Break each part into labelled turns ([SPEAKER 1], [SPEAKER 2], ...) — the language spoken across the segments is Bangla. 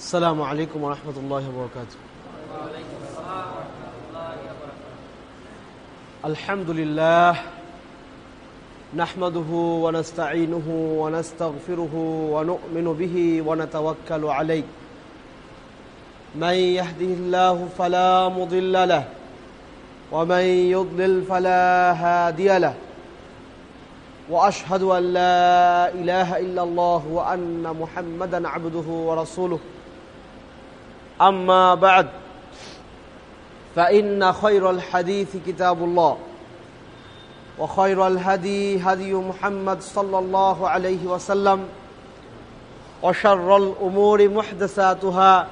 [SPEAKER 1] السلام عليكم ورحمة الله وبركاته. الحمد لله نحمده ونستعينه ونستغفره ونؤمن به ونتوكل عليه. من يهده الله فلا مضل له ومن يضلل فلا هادي له. وأشهد أن لا إله إلا الله وأن محمدا عبده ورسوله. اما بعد فان خير الحديث كتاب الله وخير الهدي هدي محمد صلى الله عليه وسلم وشر الامور محدثاتها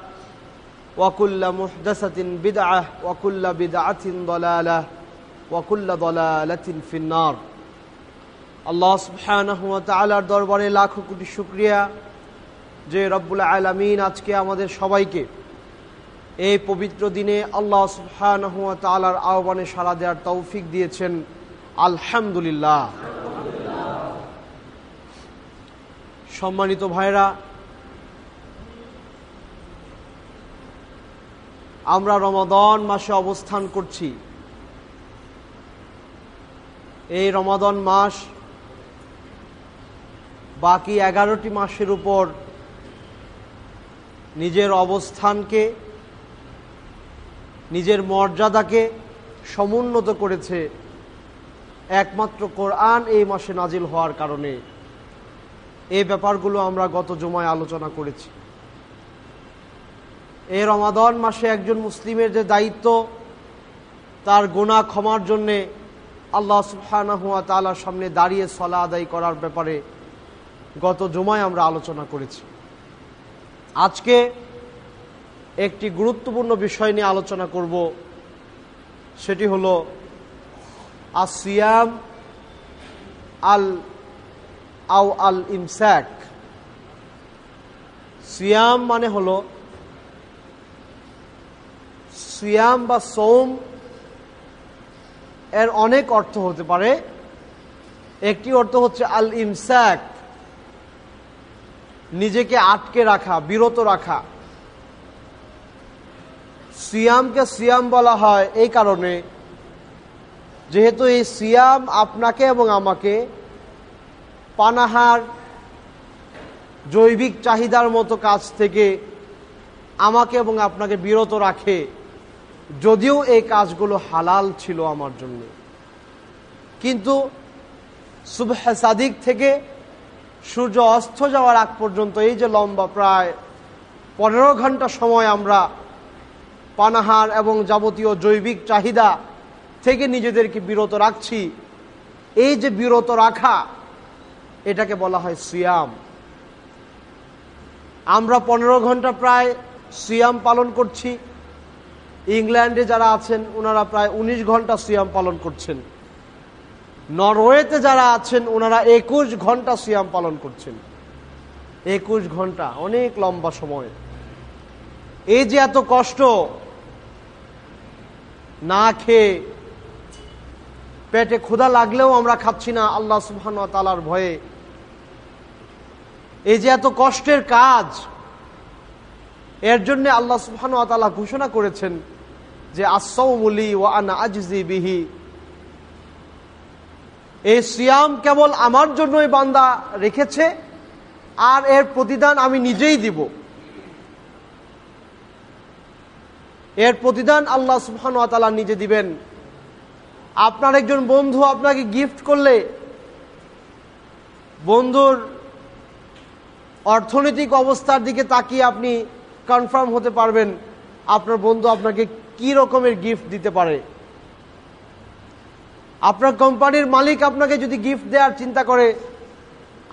[SPEAKER 1] وكل محدثه بدعه وكل بدعه ضلاله وكل ضلاله في النار আল্লাহ সুবহানাহু ওয়া তাআলার দরবারে লাখো কোটি শুকরিয়া যে রব্বুল আলামিন আজকে আমাদের সবাইকে এই পবিত্র দিনে আল্লাহ সুবহানাহু ওয়া আহ্বানে সাড়া দেওয়ার তৌফিক দিয়েছেন। আলহামদুলিল্লাহ। সম্মানিত ভাইরা আমরা রমাদন মাসে অবস্থান করছি। এই রমাদন মাস বাকি এগারোটি মাসের উপর নিজের অবস্থানকে নিজের মর্যাদাকে সমুন্নত করেছে। একমাত্র কোরআন এই মাসে নাজিল হওয়ার কারণে। এই ব্যাপারগুলো আমরা গত জমায় আলোচনা করেছি। এই রমাদন মাসে একজন মুসলিমের যে দায়িত্ব, তার গোনা ক্ষমার জন্যে আল্লাহ সুবহানাহুয়া তালার সামনে দাঁড়িয়ে সলা আদায় করার ব্যাপারে গত জমায় আমরা আলোচনা করেছি। আজকে একটি গুরুত্বপূর্ণ বিষয় নিয়ে আলোচনা করব। সেটি হলো আসিয়াম আল আও আল ইমস্যাক সিয়াম মানে হলো সিয়াম বা সোম এর অনেক অর্থ হতে পারে। একটি অর্থ হচ্ছে আল ইমস্যাক নিজেকে আটকে রাখা, বিরত রাখা। সিয়ামকে সিয়াম বলা হয় এই কারণে। যেহেতু এই সিয়াম আপনাকে এবং আমাকে পানাহার, জৈবিক চাহিদার মতো কাজ থেকে আমাকে এবং আপনাকে বিরত রাখে, যদিও এই কাজগুলো হালাল ছিল আমার জন্য। কিন্তু সুবহ থেকে সূর্য অস্ত যাওয়ার আগ পর্যন্ত এই যে লম্বা প্রায় পনেরো ঘণ্টা সময় আমরা পানাহার এবং যাবতীয় জৈবিক চাহিদা থেকে নিজেদেরকে বিরত রাখছি। এই যে বিরত রাখা, এটাকে বলা হয় সিয়াম। আমরা পনেরো ঘণ্টা প্রায় সিয়াম পালন করছি। ইংল্যান্ডে যারা আছেন ওনারা প্রায় ১৯ ঘণ্টা সিয়াম পালন করছেন। নরওয়েতে যারা আছেন ওনারা একুশ ঘণ্টা সিয়াম পালন করছেন। একুশ ঘণ্টা, অনেক লম্বা সময়। এই যে এত কষ্ট না খেয়ে পেটে ক্ষুধা লাগলেও আমরা খাচ্ছি না আল্লাহ সুবহান তালার ভয়ে। এই যে এত কষ্টের কাজ, এর জন্য আল্লাহ সুবহান তালা ঘোষণা করেছেন যে আসৌমুলি ও আনা আজজি বিহি। এই সিয়াম কেবল আমার জন্যই বান্দা রেখেছে, আর এর প্রতিদান আমি নিজেই দিব। এর প্রতিদান আল্লাহ সুবহান তালা নিজে দিবেন। আপনার একজন বন্ধু আপনাকে গিফট করলে বন্ধুর অর্থনৈতিক অবস্থার দিকে তাকিয়ে আপনি কনফার্ম হতে পারবেন আপনার বন্ধু আপনাকে কি রকমের গিফট দিতে পারে। আপনার কোম্পানির মালিক আপনাকে যদি গিফট দেওয়ার চিন্তা করে,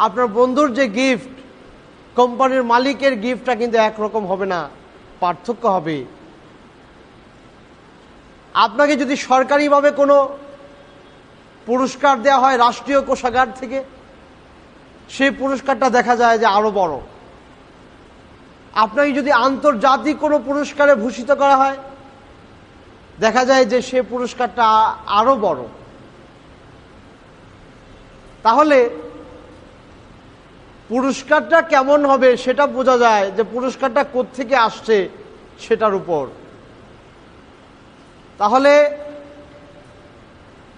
[SPEAKER 1] আপনার বন্ধুর যে গিফট কোম্পানির মালিকের গিফটটা কিন্তু একরকম হবে না, পার্থক্য হবে। আপনাকে যদি সরকারিভাবে কোনো পুরস্কার দেওয়া হয় রাষ্ট্রীয় কোষাগার থেকে, সেই পুরস্কারটা দেখা যায় যে আরও বড়। আপনাকে যদি আন্তর্জাতিক কোনো পুরস্কারে ভূষিত করা হয়, দেখা যায় যে সে পুরস্কারটা আরও বড়। তাহলে পুরস্কারটা কেমন হবে সেটা বোঝা যায় যে পুরস্কারটা থেকে আসছে সেটার উপর। তাহলে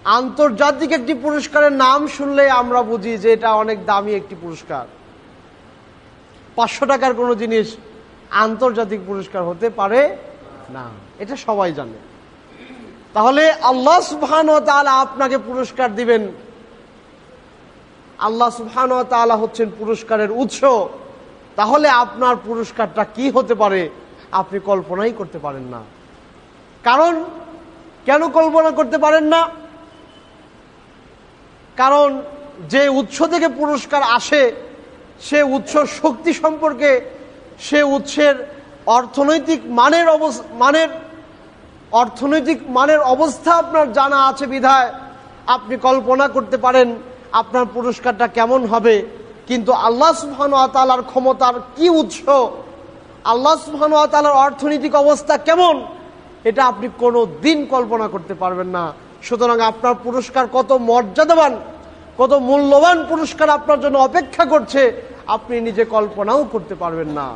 [SPEAKER 1] আন্তর্জাতিক একটি পুরস্কারের নাম শুনলে আমরা বুঝি যে এটা অনেক দামি একটি পুরস্কার। পাঁচশো টাকার কোনো জিনিস আন্তর্জাতিক পুরস্কার হতে পারে না। এটা সবাই জানে। তাহলে আল্লাহ সুবহান তালা আপনাকে পুরস্কার দিবেন। আল্লাহ সুবহান তালা হচ্ছেন পুরস্কারের উৎস। তাহলে আপনার পুরস্কারটা কি হতে পারে আপনি কল্পনাই করতে পারেন না। কারণ কেন কল্পনা করতে পারেন না? কারণ যে উৎস থেকে পুরস্কার আসে, সে উৎস শক্তি সম্পর্কে, সে উৎসের অর্থনৈতিক মানের মানের, অর্থনৈতিক মানের অবস্থা আপনার জানা আছে বিধায়। আপনি কল্পনা করতে পারেন আপনার পুরস্কারটা কেমন হবে। কিন্তু আল্লাহ সুবহান ক্ষমতার কি উৎস? আল্লাহ আতালার অর্থনৈতিক অবস্থা কেমন? এটা আপনি কোনো দিন কল্পনা করতে পারবেন না। সুতরাং আপনার পুরস্কার কত মর্যাদাবান, কত মূল্যবান পুরস্কার আপনার জন্য অপেক্ষা করছে, আপনি নিজে কল্পনাও করতে পারবেন না।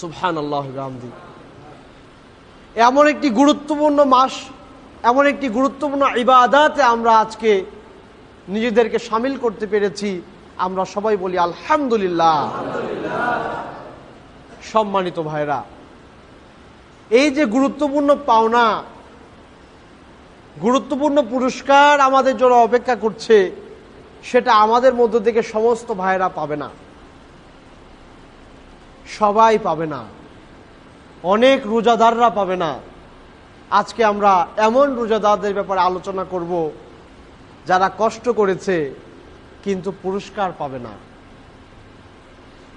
[SPEAKER 1] সুবহান আল্লাহ এমন একটি গুরুত্বপূর্ণ মাস, এমন একটি গুরুত্বপূর্ণ ইবাদাতে আমরা আজকে নিজেদেরকে সামিল করতে পেরেছি। আমরা সবাই বলি আলহামদুলিল্লাহ। সম্মানিত ভাইরা এই যে গুরুত্বপূর্ণ পাওনা, গুরুত্বপূর্ণ পুরস্কার আমাদের জন্য অপেক্ষা করছে, সেটা আমাদের মধ্য থেকে সমস্ত ভাইরা পাবে না। সবাই পাবে না। অনেক রোজাদাররা পাবে না। আজকে আমরা এমন রোজাদারদের ব্যাপারে আলোচনা করব, যারা কষ্ট করেছে, কিন্তু পুরস্কার পাবে না।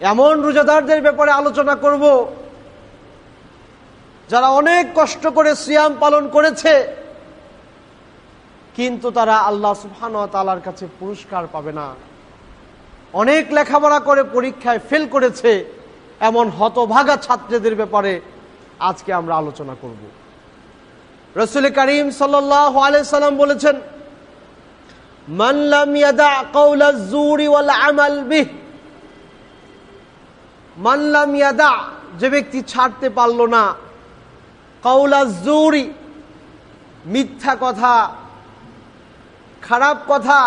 [SPEAKER 1] এমন রোজাদারদের ব্যাপারে আলোচনা করব যারা অনেক কষ্ট করে সিয়াম পালন করেছে, কিন্তু তারা আল্লাহ সুবহান তালার কাছে পুরস্কার পাবে না। অনেক লেখাপড়া করে পরীক্ষায় ফেল করেছে, এমন হতভাগা ছাত্রদের ব্যাপারে আজকে আমরা আলোচনা করব। রসুল করিম সাল্লাম বলেছেন মানলাম যে ব্যক্তি ছাড়তে পারল না কৌলা জুরি, মিথ্যা কথা, খারাপ কথা,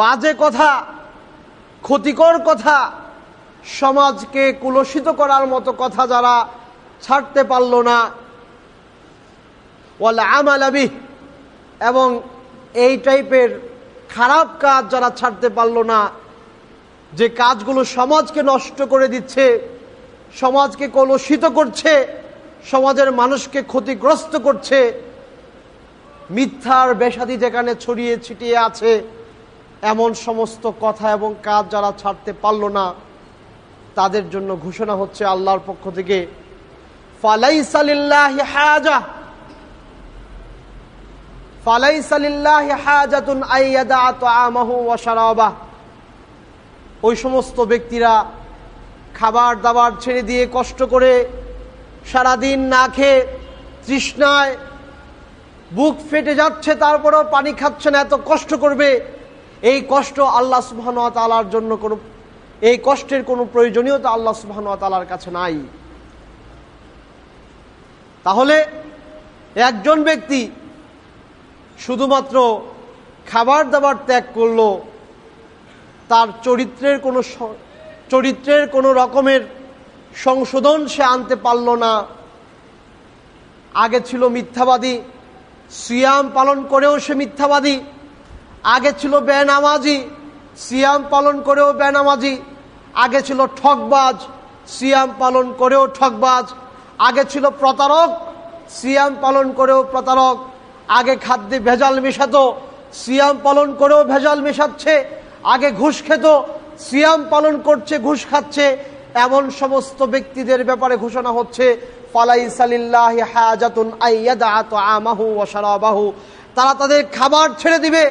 [SPEAKER 1] বাজে কথা, ক্ষতিকর কথা, সমাজকে কুলসিত করার মতো কথা যারা ছাড়তে পারল না। ওয়ালা আমালাবি এবং এই টাইপের খারাপ কাজ যারা ছাড়তে পারল না, যে কাজগুলো সমাজকে নষ্ট করে দিচ্ছে, সমাজকে কলুষিত করছে সমাজের মানুষকে ক্ষতিগ্রস্ত করছে। মিথ্যার বেসাদি যেখানে ছড়িয়ে ছিটিয়ে আছে, এমন সমস্ত কথা এবং কাজ যারা ছাড়তে পারল না, তাদের জন্য ঘোষণা হচ্ছে আল্লাহর পক্ষ থেকে ওই সমস্ত ব্যক্তিরা খাবার দাবার ছেড়ে দিয়ে কষ্ট করে সারাদিন না খেয়ে তৃষ্ণায় বুক ফেটে যাচ্ছে, তারপরেও পানি খাচ্ছে না এত কষ্ট করবে। এই কষ্ট আল্লাহ সুবাহন তালার জন্য কোনো, এই কষ্টের কোনো প্রয়োজনীয়তা আল্লাহ সুবাহন তালার কাছে নাই। তাহলে একজন ব্যক্তি শুধুমাত্র খাবার দাবার ত্যাগ করল, তার চরিত্রের কোনো চরিত্রের কোনো রকমের সংশোধন সে আনতে পারল না। আগে ছিল মিথ্যাবাদী, সিয়াম পালন করেও সে মিথ্যাবাদী। আগে ছিল বেনামাজি, সিয়াম পালন করেও বেনামাজি। আগে ছিল ঠকবাজ সিয়াম পালন করেও ঠকবাজ আগে ছিল প্রতারক, সিয়াম পালন করেও প্রতারক। আগে খাদ্যে ভেজাল মেশাতো, সিয়াম পালন করেও ভেজাল মেশাচ্ছে। আগে ঘুষ খেত, সিয়াম পালন করছে, ঘুষ খাচ্ছে। এমন সমস্ত ব্যক্তিদের ব্যাপারে ঘোষণা হচ্ছে তারা তাদের খাবার ছেড়ে দিবে,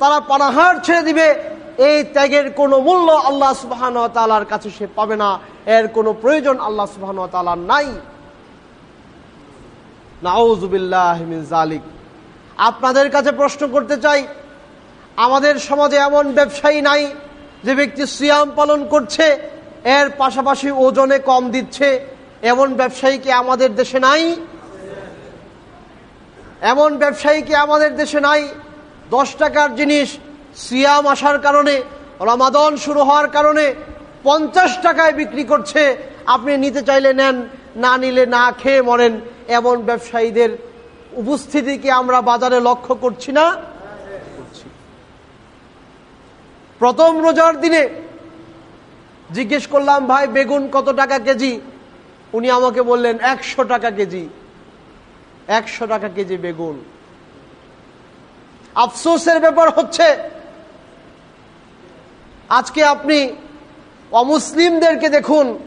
[SPEAKER 1] তারা পানাহার ছেড়ে দিবে, এই ত্যাগের কোনো মূল্য আল্লাহ সুবাহান তালার কাছে সে পাবে না, এর কোনো প্রয়োজন আল্লাহ সুবাহান তালার নাই। জালিক আপনাদের কাছে প্রশ্ন করতে চাই, আমাদের সমাজে এমন ব্যবসায়ী নাই যে ব্যক্তি সিয়াম পালন করছে এর পাশাপাশি ওজনে কম দিচ্ছে। এমন ব্যবসায়ী কি আমাদের দেশে নাই? এমন ব্যবসায়ী কি আমাদের দেশে নাই? দশ টাকার জিনিস সিয়াম আসার কারণে, রমাদন শুরু হওয়ার কারণে পঞ্চাশ টাকায় বিক্রি করছে। আপনি নিতে চাইলে নেন, না নিলে না খেয়ে মরেন। এমন ব্যবসায়ীদের উপস্থিতিকে আমরা বাজারে লক্ষ্য করছি না? প্রথম রোজার দিনে জিজ্ঞেস করলাম, ভাই, বেগুন কত টাকা কেজি? উনি আমাকে বললেন, একশো টাকা কেজি। একশো টাকা কেজি বেগুন। আফসোসের ব্যাপার হচ্ছে, আজকে আপনি অমুসলিমদেরকে দেখুন,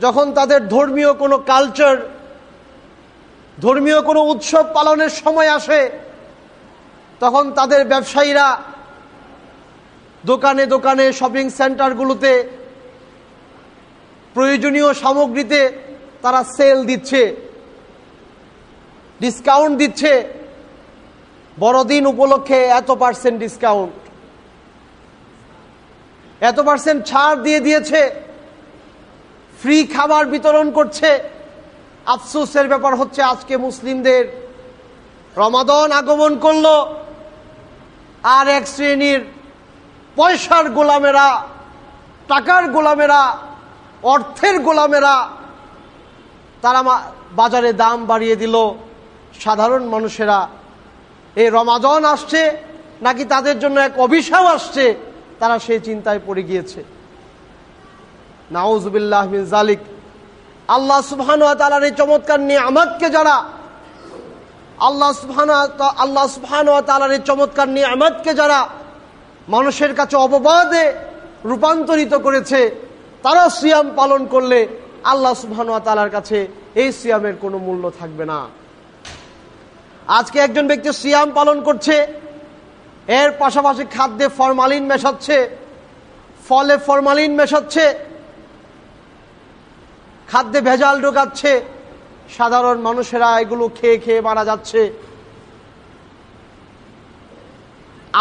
[SPEAKER 1] যখন তাদের ধর্মীয় কোনো কালচার ধর্মীয় কোনো উৎসব পালনের সময় আসে, তখন তাদের ব্যবসায়ীরা দোকানে দোকানে শপিং সেন্টারগুলোতে প্রয়োজনীয় সামগ্রীতে তারা সেল দিচ্ছে ডিসকাউন্ট দিচ্ছে। বড়দিন উপলক্ষে এত পার্সেন্ট ডিসকাউন্ট এত পার্সেন্ট ছাড় দিয়ে দিয়েছে। ফ্রি খাবার বিতরণ করছে। আফসোসের ব্যাপার হচ্ছে আজকে মুসলিমদের রমাদন আগমন করল। আর এক শ্রেণির পয়সার গোলামেরা, টাকার গোলামেরা, অর্থের গোলামেরা, তারা বাজারে দাম বাড়িয়ে দিল। সাধারণ মানুষেরা, এই রমাদন আসছে, নাকি তাদের জন্য এক অভিশাপ আসছে? তারা সেই চিন্তায় পড়ে গিয়েছে। নাউজবিল্লাহ জালিক আল্লাহ সুবহান এই চমৎকার নিয়ে আমাদকে যারা, আল্লাহ সুবহান আল্লাহ সুবহান এই চমৎকার নিয়ে আমাদকে যারা মানুষের কাছে অপবাদে রূপান্তরিত করেছে তারা সিয়াম পালন করলে আল্লাহ সুবহান কাছে এই সিয়ামের কোনো মূল্য থাকবে না। আজকে একজন ব্যক্তি সিয়াম পালন করছে, এর পাশাপাশি খাদ্যে ফরমালিন মেশাচ্ছে, ফলে ফরমালিন মেশাচ্ছে, খাদ্যে ভেজাল ঢোকাচ্ছে, সাধারণ মানুষেরা এগুলো খেয়ে খেয়ে মারা যাচ্ছে।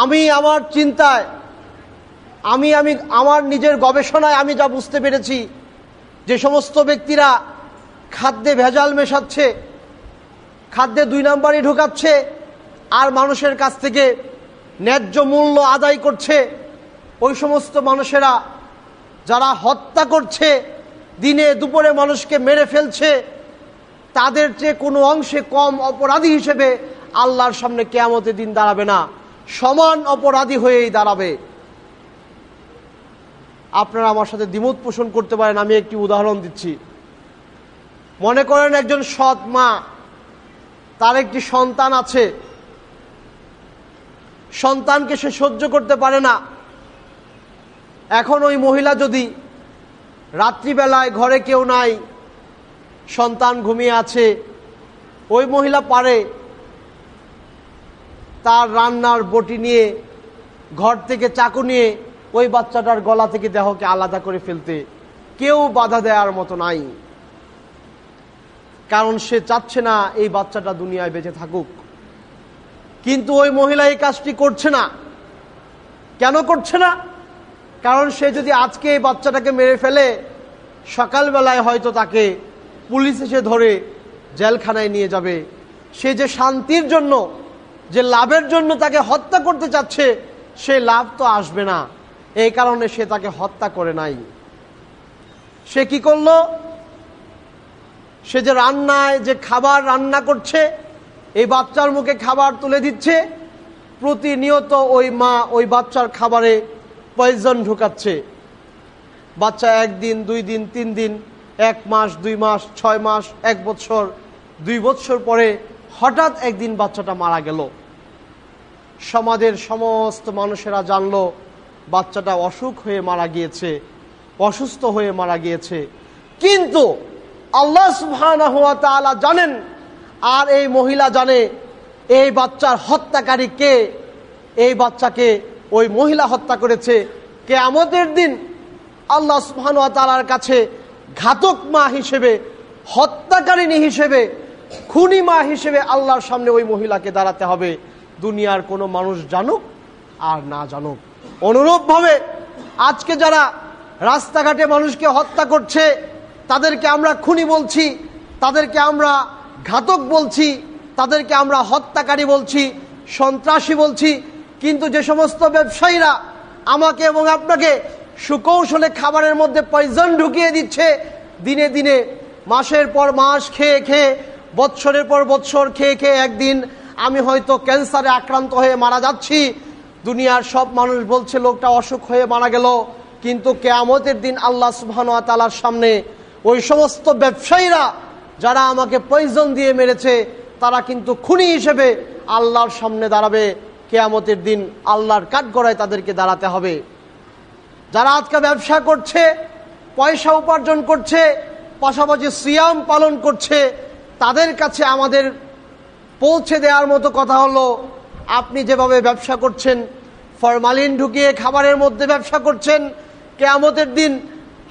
[SPEAKER 1] আমি আমার চিন্তায়, আমি আমি আমার নিজের গবেষণায় আমি যা বুঝতে পেরেছি, যে সমস্ত ব্যক্তিরা খাদ্যে ভেজাল মেশাচ্ছে, খাদ্যে দুই নাম্বারই ঢুকাচ্ছে, আর মানুষের কাছ থেকে ন্যায্য মূল্য আদায় করছে, ওই সমস্ত মানুষেরা যারা হত্যা করছে, দিনে দুপুরে মানুষকে মেরে ফেলছে, তাদের চেয়ে কোনো অংশে কম অপরাধী হিসেবে আল্লাহর সামনে কেয়ামতের দিন দাঁড়াবে না। সমান অপরাধী হয়েই দাঁড়াবে। আপনারা আমার সাথে দ্বিমত পোষণ করতে পারেন, আমি একটি উদাহরণ দিচ্ছি। মনে করেন একজন সৎ মা, তার একটি সন্তান আছে। সন্তানকে সে সহ্য করতে পারে না। এখন ওই মহিলা যদি রাত্রিবেলায় ঘরে কেউ নাই, সন্তান ঘুমিয়ে আছে, ওই মহিলা পারে তার রান্নার বটি নিয়ে, ঘর থেকে চাকু নিয়ে ওই বাচ্চাটার গলা থেকে দেহকে আলাদা করে ফেলতে কেউ বাধা দেওয়ার মতো নাই। কারণ সে চাচ্ছে না এই বাচ্চাটা দুনিয়ায় বেঁচে থাকুক। কিন্তু ওই মহিলা এই কাজটি করছে না। কেন করছে না? কারণ সে যদি আজকে এই বাচ্চাটাকে মেরে ফেলে, সকালবেলায় হয়তো তাকে পুলিশ এসে ধরে জেলখানায় নিয়ে যাবে। সে যে শান্তির জন্য যে লাভের জন্য তাকে হত্যা করতে চাচ্ছে, সে লাভ তো আসবে না। এই কারণে সে তাকে হত্যা করে নাই। সে কি করল? সে যে রান্নায় যে খাবার রান্না করছে, এই বাচ্চার মুখে খাবার তুলে দিচ্ছে, প্রতিনিয়ত ওই মা ওই বাচ্চার খাবারে পয়জন ঢুকাচ্ছে। বাচ্চা একদিন, দুই দিন, তিন দিন, এক মাস, দুই মাস, ছয় মাস, এক বছর, দুই বছর পরে হঠাৎ একদিন বাচ্চাটা মারা গেল। সমাজের সমস্ত মানুষেরা জানলো, বাচ্চাটা অসুখ হয়ে মারা গিয়েছে, অসুস্থ হয়ে মারা গিয়েছে। কিন্তু আল্লাহ ওয়া জানেন, আর এই মহিলা জানে, এই বাচ্চার হত্যাকারী কে? এই বাচ্চাকে ওই মহিলা হত্যা করেছে। কে আমাদের দিন আল্লাহ সুবহান ওয়া কাছে ঘাতক মা হিসেবে, হত্যাকারিণী হিসেবে খুনি মা হিসেবে আল্লাহর সামনে ওই মহিলাকে দাঁড়াতে হবে। দুনিয়ার কোনো মানুষ জানুক আর না জানুক। অনুরূপভাবে আজকে যারা রাস্তাঘাটে মানুষকে হত্যা করছে, তাদেরকে আমরা খুনি বলছি, তাদেরকে আমরা ঘাতক বলছি, তাদেরকে আমরা হত্যাকারী বলছি, সন্ত্রাসী বলছি, কিন্তু যে সমস্ত ব্যবসায়ীরা আমাকে এবং আপনাকে সুকৌশলে খাবারের মধ্যে পয়জন ঢুকিয়ে দিচ্ছে, দিনে দিনে, মাসের পর মাস খেয়ে খেয়ে বৎসরের পর বৎসর খেয়ে খেয়ে একদিন আমি হয়তো ক্যান্সারে আক্রান্ত হয়ে মারা যাচ্ছি। দুনিয়ার সব মানুষ বলছে, লোকটা অসুখ হয়ে মারা গেল। কিন্তু কেয়ামতের দিন আল্লাহ সুবহান তালার সামনে ওই সমস্ত ব্যবসায়ীরা যারা আমাকে পয়জন দিয়ে মেরেছে, তারা কিন্তু খুনি হিসেবে আল্লাহর সামনে দাঁড়াবে। কেয়ামতের দিন আল্লাহর কাঠগড়ায় তাদেরকে দাঁড়াতে হবে। যারা আজকে ব্যবসা করছে, পয়সা উপার্জন করছে, পাশাপাশি সিয়াম পালন করছে তাদের কাছে আমাদের পৌঁছে দেওয়ার মতো কথা হলো, আপনি যেভাবে ব্যবসা করছেন, ফরমালিন ঢুকিয়ে খাবারের মধ্যে ব্যবসা করছেন, কেয়ামতের দিন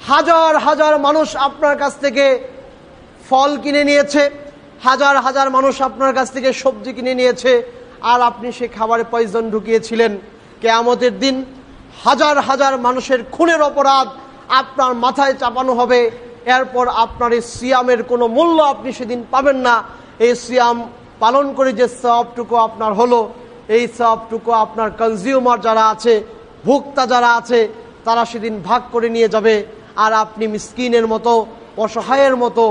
[SPEAKER 1] হাজার হাজার মানুষ আপনার কাছ থেকে ফল কিনে নিয়েছে, হাজার হাজার মানুষ আপনার কাছ থেকে সবজি কিনে নিয়েছে, আর আপনি সে খাবারে পয়জন ঢুকিয়েছিলেন। কেয়ামতের দিন হাজার হাজার মানুষের খুনের অপরাধ আপনার মাথায় চাপানো হবে। এরপর আপনার এই সিয়ামের কোনো মূল্য আপনি সেদিন পাবেন না। এই সিয়াম পালন করে যে সবটুকু আপনার হলো, এই সবটুকু আপনার কনজিউমার যারা আছে, ভোক্তা যারা আছে, তারা সেদিন ভাগ করে নিয়ে যাবে আর আপনি মিসকিনের মতো, অসহায়ের মতো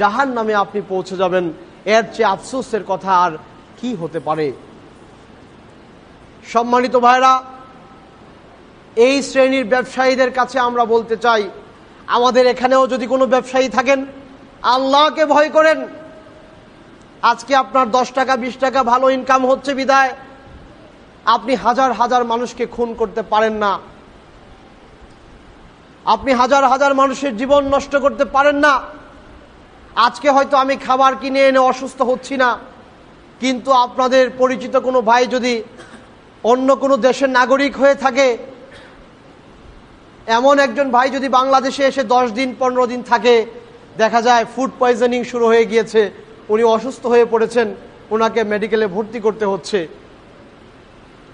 [SPEAKER 1] জাহান নামে আপনি পৌঁছে যাবেন। এর চেয়ে আফসোসের কথা আর কি হতে পারে? সম্মানিত ভাইরা, এই শ্রেণির ব্যবসায়ীদের কাছে আমরা বলতে চাই আমাদের এখানেও যদি কোনো ব্যবসায়ী থাকেন, আল্লাহকে ভয় করেন, আজকে আপনার দশ টাকা, বিশ টাকা ভালো ইনকাম হচ্ছে বিদায়, আপনি হাজার হাজার মানুষকে খুন করতে পারেন না। আপনি হাজার হাজার মানুষের জীবন নষ্ট করতে পারেন না। আজকে হয়তো আমি খাবার কিনে এনে অসুস্থ হচ্ছি না, কিন্তু আপনাদের পরিচিত কোনো ভাই যদি অন্য কোনো দেশের নাগরিক হয়ে থাকে এমন একজন ভাই যদি বাংলাদেশে এসে দশ দিন, পনেরো দিন থাকে, দেখা যায় ফুড পয়জনিং শুরু হয়ে গিয়েছে, উনি অসুস্থ হয়ে পড়েছেন ওনাকে মেডিকেলে ভর্তি করতে হচ্ছে।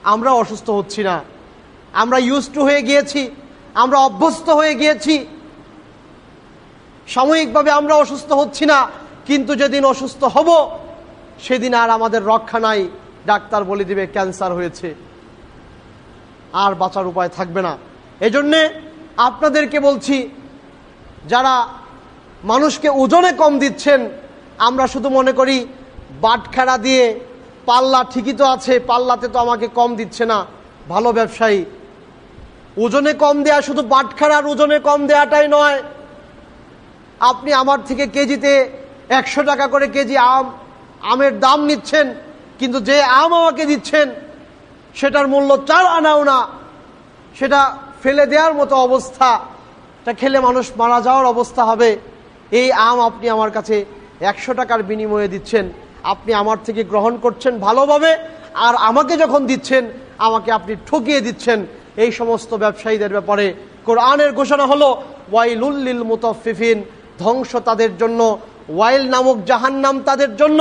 [SPEAKER 1] আমরা অসুস্থ হচ্ছি না। আমরা ইউজ টু হয়ে গিয়েছি, আমরা অভ্যস্ত হয়ে গিয়েছি। সাময়িকভাবে আমরা অসুস্থ হচ্ছি না, কিন্তু যেদিন অসুস্থ হব, সেদিন আর আমাদের রক্ষা নাই, ডাক্তার বলে দিবে, ক্যান্সার হয়েছে। আর বাঁচার উপায় থাকবে না। এজন্যে আপনাদেরকে বলছি, যারা মানুষকে ওজনে কম দিচ্ছেন, আমরা শুধু মনে করি বাটখারা দিয়ে পাল্লা ঠিকই তো আছে, পাল্লাতে তো আমাকে কম দিচ্ছে না, ভালো ব্যবসায়ী। ওজনে কম দেয়া শুধু বাটখারার ওজনে কম দেয়াটাই নয়, আপনি আমার থেকে কেজিতে একশো টাকা করে কেজি আম, আমের দাম নিচ্ছেন, কিন্তু যে আম আমাকে দিচ্ছেন, সেটার মূল্য চার আনাও না, সেটা ফেলে দেওয়ার মতো অবস্থা। এটা খেলে মানুষ মারা যাওয়ার অবস্থা হবে। এই আম আপনি আমার কাছে একশো টাকার বিনিময়ে দিচ্ছেন। আপনি আমার থেকে গ্রহণ করছেন ভালোভাবে আর আমাকে যখন দিচ্ছেন, আমাকে আপনি ঠকিয়ে দিচ্ছেন। এই সমস্ত ব্যবসায়ীদের ব্যাপারে কোরআনের ঘোষণা হলো ওয়াইলুল্লিল মুতফিফিন ধ্বংস তাদের জন্য, ওয়াইল নামক জাহান্নাম তাদের জন্য।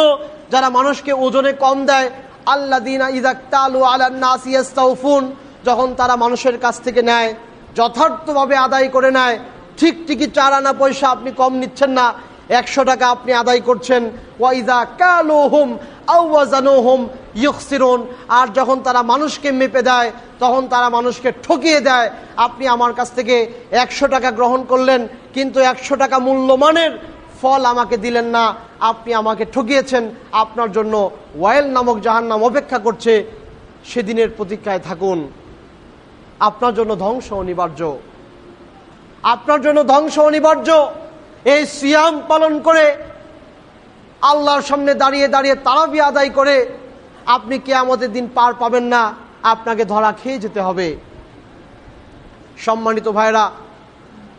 [SPEAKER 1] যারা মানুষকে ওজনে কম দেয় আল্লা দিনা ইদাক্তালু আলান্নাসিয়াস্তাউফুন যখন তারা মানুষের কাছ থেকে নেয়, যথার্থভাবে আদায় করে নেয়, ঠিক ঠিকই চার আনা পয়সা আপনি কম নিচ্ছেন না, একশো টাকা আপনি আদায় করছেন। ওয়াইদা কালো হুম আউয়াজানো হোম ইয়কসিরুন আর যখন তারা মানুষকে মেপে দেয়, তখন তারা মানুষকে ঠকিয়ে দেয়, আপনি আমার কাছ থেকে একশো টাকা গ্রহণ করলেন, কিন্তু একশো টাকা মূল্যমানের ফল আমাকে দিলেন না, আপনি আমাকে ঠকিয়েছেন, আপনার জন্য ওয়েল নামক জাহান নাম অপেক্ষা করছে, সেদিনের প্রতীক্ষায় থাকুন। আপনার জন্য ধ্বংস অনিবার্য। আপনার জন্য ধ্বংস অনিবার্য। এই সিয়াম পালন করে, আল্লাহর সামনে দাঁড়িয়ে দাঁড়িয়ে তারাবি আদায় করে, আপনি কে আমাদের দিন পার পাবেন না, আপনাকে ধরা খেয়ে যেতে হবে। সম্মানিত ভাইরা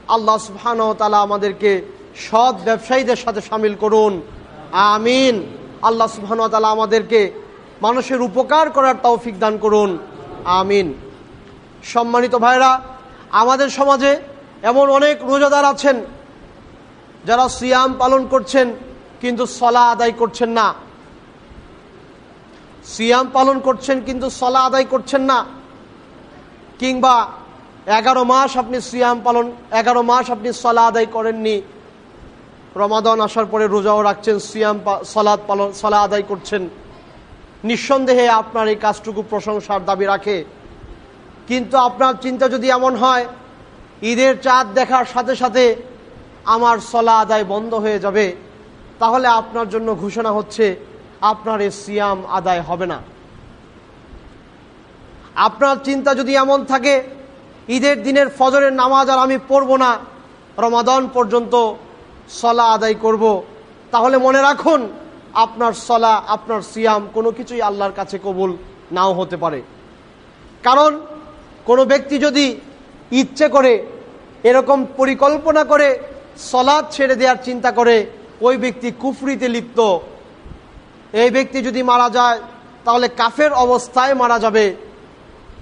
[SPEAKER 1] আল্লাহ সুবহান তালা আমাদেরকে সৎ ব্যবসায়ীদের সাথে সামিল করুন। আমিন। আল্লাহ সুবহান তালা আমাদেরকে মানুষের উপকার করার তৌফিক দান করুন। আমিন। সম্মানিত ভাইরা, আমাদের সমাজে এমন অনেক রোজাদার আছেন যারা সিয়াম পালন করছেন কিন্তু সলা আদায় করছেন না। সিয়াম পালন করছেন কিন্তু সলা আদায় করছেন না। কিংবা এগারো মাস আপনি সিয়াম পালন, এগারো মাস আপনি সলা আদায় করেননি। রমাদন আসার পরে রোজাও রাখছেন, সিয়াম সলাদ পালন সলা আদায় করছেন। নিঃসন্দেহে আপনার এই কাজটুকু প্রশংসার দাবি রাখে। কিন্তু আপনার চিন্তা যদি এমন হয়, ঈদের চাঁদ দেখার সাথে সাথে আমার সলা আদায় বন্ধ হয়ে যাবে, তাহলে আপনার জন্য ঘোষণা হচ্ছে, আপনার এ সিয়াম আদায় হবে না আপনার চিন্তা যদি এমন থাকে, ঈদের দিনের ফজরের নামাজ আর আমি পড়ব না, রমাদন পর্যন্ত সলা আদায় করব। তাহলে মনে রাখুন, আপনার সলা, আপনার সিয়াম কোনো কিছুই আল্লাহর কাছে কবুল নাও হতে পারে কারণ কোনো ব্যক্তি যদি ইচ্ছে করে এরকম পরিকল্পনা করে সলাদ ছেড়ে দেওয়ার চিন্তা করে, ওই ব্যক্তি কুফরিতে লিপ্ত। এই ব্যক্তি যদি মারা যায়, তাহলে কাফের অবস্থায় মারা যাবে।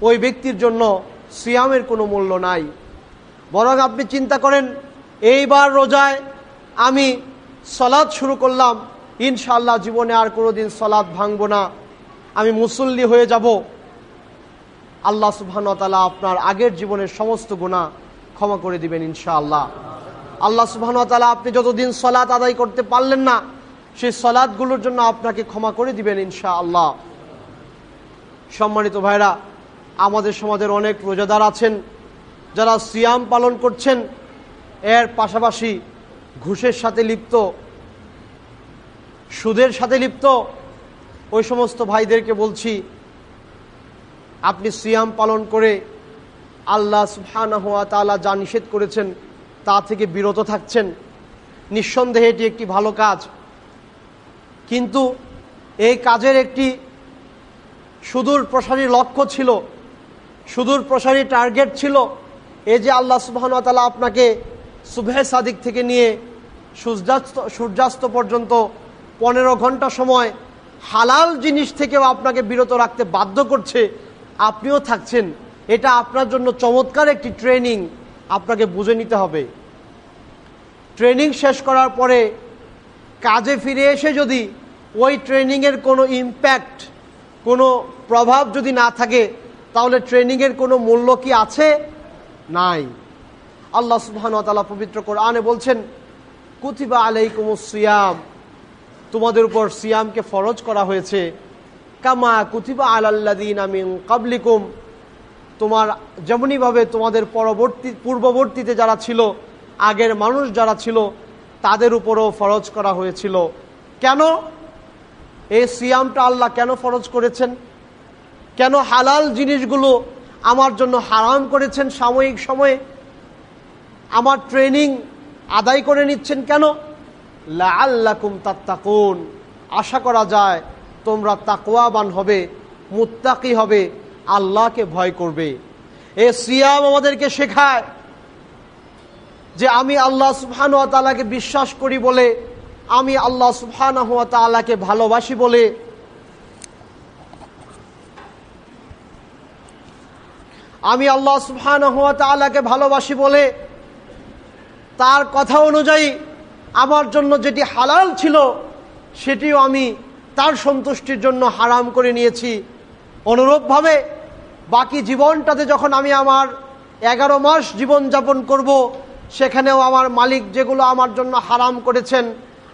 [SPEAKER 1] ওই ব্যক্তির জন্য সিয়ামের কোনো মূল্য নাই। বরং আপনি চিন্তা করেন, এইবার রোজায় আমি সলাদ শুরু করলাম ইনশাল্লাহ জীবনে আর কোনোদিন সলাদ ভাঙব না। আমি মুসল্লি হয়ে যাব। আল্লাহ সুবাহতালা আপনার আগের জীবনের সমস্ত গুণা ক্ষমা করে দিবেন ইনশাআল্লাহ। আল্লাহ সুবাহতালা আপনি যতদিন সলাৎ আদায় করতে পারলেন না, সেই সলাদগুলোর জন্য আপনাকে ক্ষমা করে দিবেন ইনশা আল্লাহ সম্মানিত ভাইরা, আমাদের সমাজের অনেক রোজাদার আছেন, যারা সিয়াম পালন করছেন, এর পাশাপাশি ঘুষের সাথে লিপ্ত, সুদের সাথে লিপ্ত, ওই সমস্ত ভাইদেরকে বলছি আপনি সিয়াম পালন করে আল্লাহ সুবহানাহু ওয়া তাআলা যা নিষেধ করেছেন তা থেকে বিরত থাকছেন। নিঃসন্দেহে এটি একটি ভালো কাজ। কিন্তু এই কাজের একটি সুদূর প্রসারী লক্ষ্য ছিল, সুদূর প্রসারী টার্গেট ছিল এই যে আল্লাহ সুবাহতালা আপনাকে সুবেহ সাদিক থেকে নিয়ে সূর্যাস্ত সূর্যাস্ত পর্যন্ত পনেরো ঘণ্টা সময় হালাল জিনিস থেকেও আপনাকে বিরত রাখতে বাধ্য করছে আপনিও থাকছেন। এটা আপনার জন্য চমৎকার একটি ট্রেনিং। আপনাকে বুঝে নিতে হবে। ট্রেনিং শেষ করার পরে কাজে ফিরে এসে যদি ওই ট্রেনিংয়ের কোনো ইম্প্যাক্ট কোনো প্রভাব যদি না থাকে, তাহলে ট্রেনিংয়ের কোনো মূল্য কি আছে? নাই। আল্লাহ সুবহান তালা পবিত্র আনে বলছেন কুথিবা আলাইকুম সিয়াম। তোমাদের উপর সিয়ামকে ফরজ করা হয়েছে। কামা কুথিবা আলাল্লাদিন আমিন কাবলিকুম তোমার যেমনইভাবে তোমাদের পরবর্তী, পূর্ববর্তীতে যারা ছিল, আগের মানুষ যারা ছিল, তাদের উপরও ফরজ করা হয়েছিল। কেন? এই সিয়ামটা আল্লাহ কেন ফরজ করেছেন? কেন হালাল জিনিসগুলো আমার জন্য হারাম করেছেন সাময়িক সময়ে? আমার ট্রেনিং আদায় করে নিচ্ছেন কেন? লা আল্লাকুম তাত্তাকুন। আশা করা যায় তোমরা তাকওয়াবান হবে, মুত্তাকি হবে, আল্লাহকে ভয় করবে। এ সিয়াম আমাদেরকে শেখায় যে আমি আল্লাহ সুবহান তালাকে বিশ্বাস করি বলে, আমি আল্লাহ সুবহান তালাকে ভালোবাসি বলে। আমি আল্লাহ সুবহান তালাকে ভালোবাসি বলে, তার কথা অনুযায়ী আমার জন্য যেটি হালাল ছিল, সেটিও আমি তার সন্তুষ্টির জন্য হারাম করে নিয়েছি। অনুরূপভাবে বাকি জীবনটাতে যখন আমি আমার এগারো মাস জীবন যাপন করব, সেখানেও আমার মালিক যেগুলো আমার জন্য হারাম করেছেন,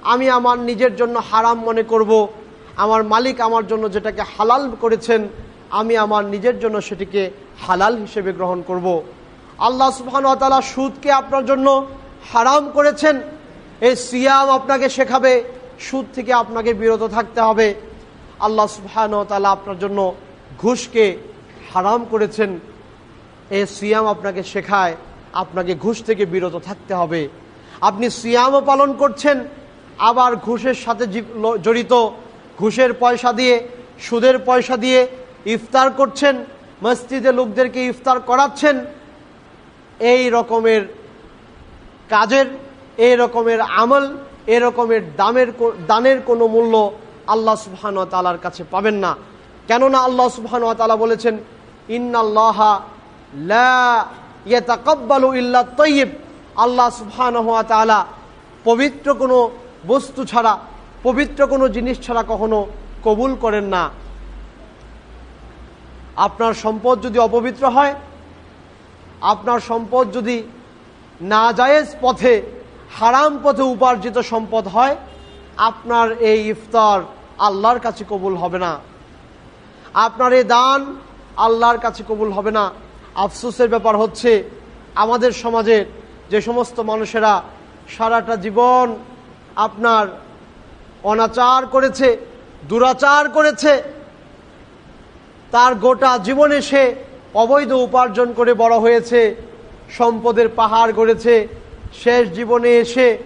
[SPEAKER 1] আমি আমার নিজের জন্য হারাম মনে করব। আমার মালিক আমার জন্য যেটাকে হালাল করেছেন, আমি আমার নিজের জন্য সেটিকে হালাল হিসেবে গ্রহণ করব। আল্লাহ সুবাহানতালা সুদকে আপনার জন্য হারাম করেছেন। এই সিয়াম আপনাকে শেখাবে। সুদ থেকে আপনাকে বিরত থাকতে হবে। আল্লাহ সুবহান তালা আপনার জন্য ঘুষকে হারাম করেছেন। এই সিয়াম আপনাকে শেখায়, আপনাকে ঘুষ থেকে বিরত থাকতে হবে। আপনি সিয়ামও পালন করছেন, আবার ঘুষের সাথে জড়িত। ঘুষের পয়সা দিয়ে, সুদের পয়সা দিয়ে ইফতার করছেন, মসজিদে লোকদেরকে ইফতার করাচ্ছেন। এই রকমের কাজের, এই রকমের আমল এ রকমের দামের দানের কোনো মূল্য আল্লাহ সুবহান তালার কাছে পাবেন না। কেননা আল্লাহ সুবহান তালা বলেছেন, ইন্নাল্লাহা ইল্লা তৈব আল্লাহ সুবহান পবিত্র কোনো বস্তু ছাড়া, পবিত্র কোনো জিনিস ছাড়া কখনো কবুল করেন না। আপনার সম্পদ যদি অপবিত্র হয়, আপনার সম্পদ যদি নাজায়েজ পথে হারাম পথে উপার্জিত সম্পদ হয়, আপনার এই ইফতার আল্লাহর কাছে কবুল হবে না। আপনার এই দান আল্লাহর কাছে কবুল হবে না। আফসোসের ব্যাপার হচ্ছে, আমাদের সমাজের যে সমস্ত মানুষেরা সারাটা জীবন আপনার অনাচার করেছে, দুরাচার করেছে, তার গোটা জীবনে সে অবৈধ উপার্জন করে বড় হয়েছে, সম্পদের পাহাড় গড়েছে শেষ জীবনে এসে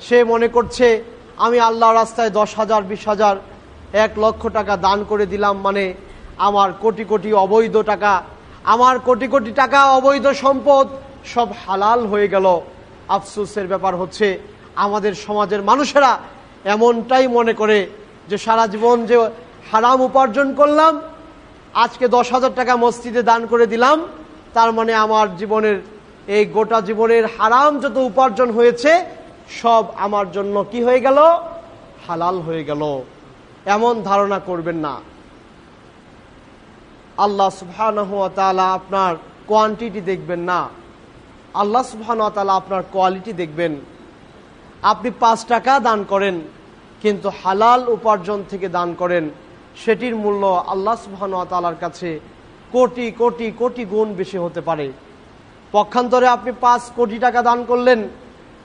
[SPEAKER 1] সে মনে করছে, আমি আল্লাহ রাস্তায় দশ হাজার, বিশ হাজার, এক লক্ষ টাকা দান করে দিলাম মানে আমার কোটি কোটি অবৈধ টাকা। আমার কোটি কোটি টাকা অবৈধ সম্পদ সব হালাল হয়ে গেল। আফসোসের ব্যাপার হচ্ছে, আমাদের সমাজের মানুষেরা এমনটাই মনে করে যে সারা জীবন যে হারাম উপার্জন করলাম, আজকে দশ হাজার টাকা মসজিদে দান করে দিলাম, তার মানে আমার জীবনের এই গোটা জীবনের হারাম যত উপার্জন হয়েছে, সব আমার জন্য কি হয়ে গেল? হালাল হয়ে গেল। এমন ধারণা করবেন না। আল্লাহ সুবহানাহু আপনার কোয়ান্টিটি দেখবেন না। আল্লাহ সুবহানাহু আপনার কোয়ালিটি দেখবেন। আপনি পাঁচ টাকা দান করেন, কিন্তু হালাল উপার্জন থেকে দান করেন, সেটির মূল্য আল্লাহ সুবহানাহু কাছে কোটি কোটি কোটি গুণ বেশি হতে পারে। পক্ষান্তরে আপনি পাঁচ কোটি টাকা দান করলেন,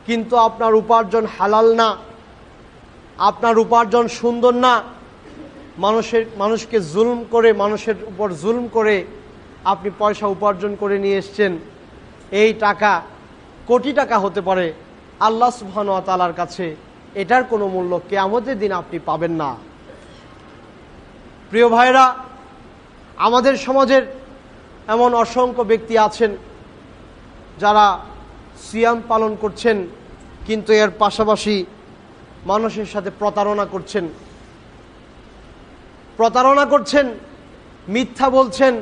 [SPEAKER 1] কিন্তু আপনার উপার্জন হালাল না। আপনার উপার্জন সুন্দর না। মানুষের, মানুষকে জুলম করে, মানুষের উপর জুলম করে আপনি পয়সা উপার্জন করে নিয়ে এসছেন। এই টাকা কোটি টাকা হতে পারে আল্লাহ সুবহান তালার কাছে। এটার কোনো মূল্য কেয়ামতের দিন আপনি পাবেন না। প্রিয় ভাইরা আমাদের সমাজের এমন অসংখ্য ব্যক্তি আছেন যারা সিয়াম পালন করছেন, কিন্তু এর পাশাপাশি মানুষের সাথে প্রতারণা করছেন। প্রতারণা করছেন, মিথ্যা বলছেন,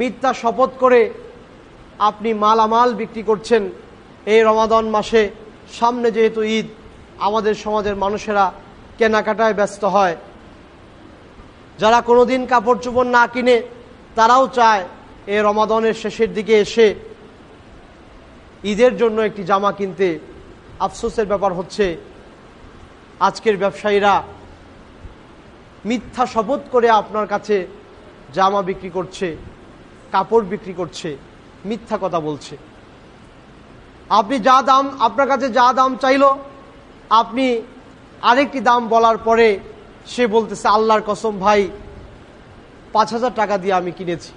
[SPEAKER 1] মিথ্যা শপথ করে আপনি মালামাল বিক্রি করছেন। এই রমাদন মাসে সামনে যেহেতু ঈদ, আমাদের সমাজের মানুষেরা কেনাকাটায় ব্যস্ত হয়। যারা কোনোদিন কাপড় চোপড় না কিনে, তারাও চায় এই রমাদনের শেষের দিকে এসে ঈদের জন্য একটি জামা কিনতে আফসোসের ব্যাপার হচ্ছে, আজকের ব্যবসায়ীরা মিথ্যা শপথ করে আপনার কাছে জামা বিক্রি করছে, কাপড় বিক্রি করছে, মিথ্যা কথা বলছে। আপনি যা দাম, আপনার কাছে যা দাম চাইল, আপনি আরেকটি দাম বলার পরে সে বলতেছে, আল্লাহর কসম ভাই, পাঁচ হাজার টাকা দিয়ে আমি কিনেছি।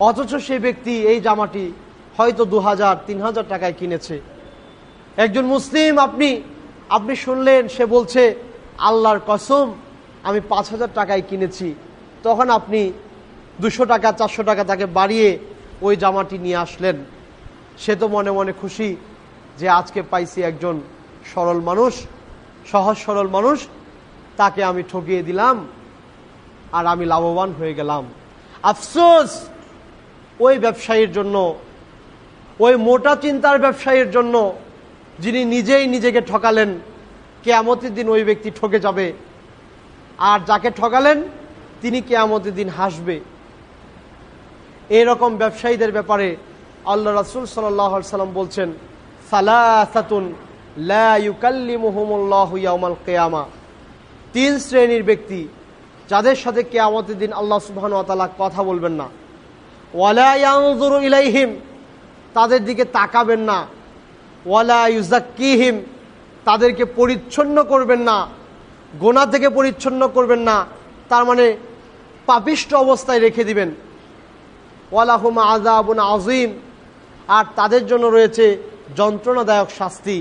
[SPEAKER 1] অথচ সে ব্যক্তি এই জামাটি হয়তো দু হাজার, তিন হাজার টাকায় কিনেছে। একজন মুসলিম, আপনি আপনি শুনলেন, সে বলছে, আল্লাহর কসম, আমি পাঁচ হাজার টাকায় কিনেছি। তখন আপনি দুশো টাকা, চারশো টাকা তাকে বাড়িয়ে ওই জামাটি নিয়ে আসলেন। সে তো মনে মনে খুশি যে আজকে পাইছি একজন সরল মানুষ, সহজ সরল মানুষ। তাকে আমি ঠকিয়ে দিলাম আর আমি লাভবান হয়ে গেলাম। আফসোস! ওই ব্যবসায়ীর জন্য ওই মোটা চিন্তার ব্যবসায়ীর জন্য যিনি নিজেই নিজেকে ঠকালেন, কেয়ামতের দিন ওই ব্যক্তি ঠকে যাবে। আর যাকে ঠকালেন, তিনি কেয়ামতের দিন হাসবে। এরকম ব্যবসায়ীদের ব্যাপারে আল্লাহ রাসুল সাল্লাম বলছেন কেয়ামা। তিন শ্রেণির ব্যক্তি, যাদের সাথে কেয়ামতের দিন আল্লাহ সুবহান তালা কথা বলবেন না। ওয়ালায়াউজুরু ইলাইহিম। তাদের দিকে তাকাবেন না। ওয়ালা ইউজাক্কিহিম তাদেরকে পরিচ্ছন্ন করবেন না। গোনা থেকে পরিচ্ছন্ন করবেন না। তার মানে পাপিষ্ট অবস্থায় রেখে দিবেন। ওয়ালাহুম আজাবুন আজিম আর তাদের জন্য রয়েছে যন্ত্রণাদায়ক শাস্তি।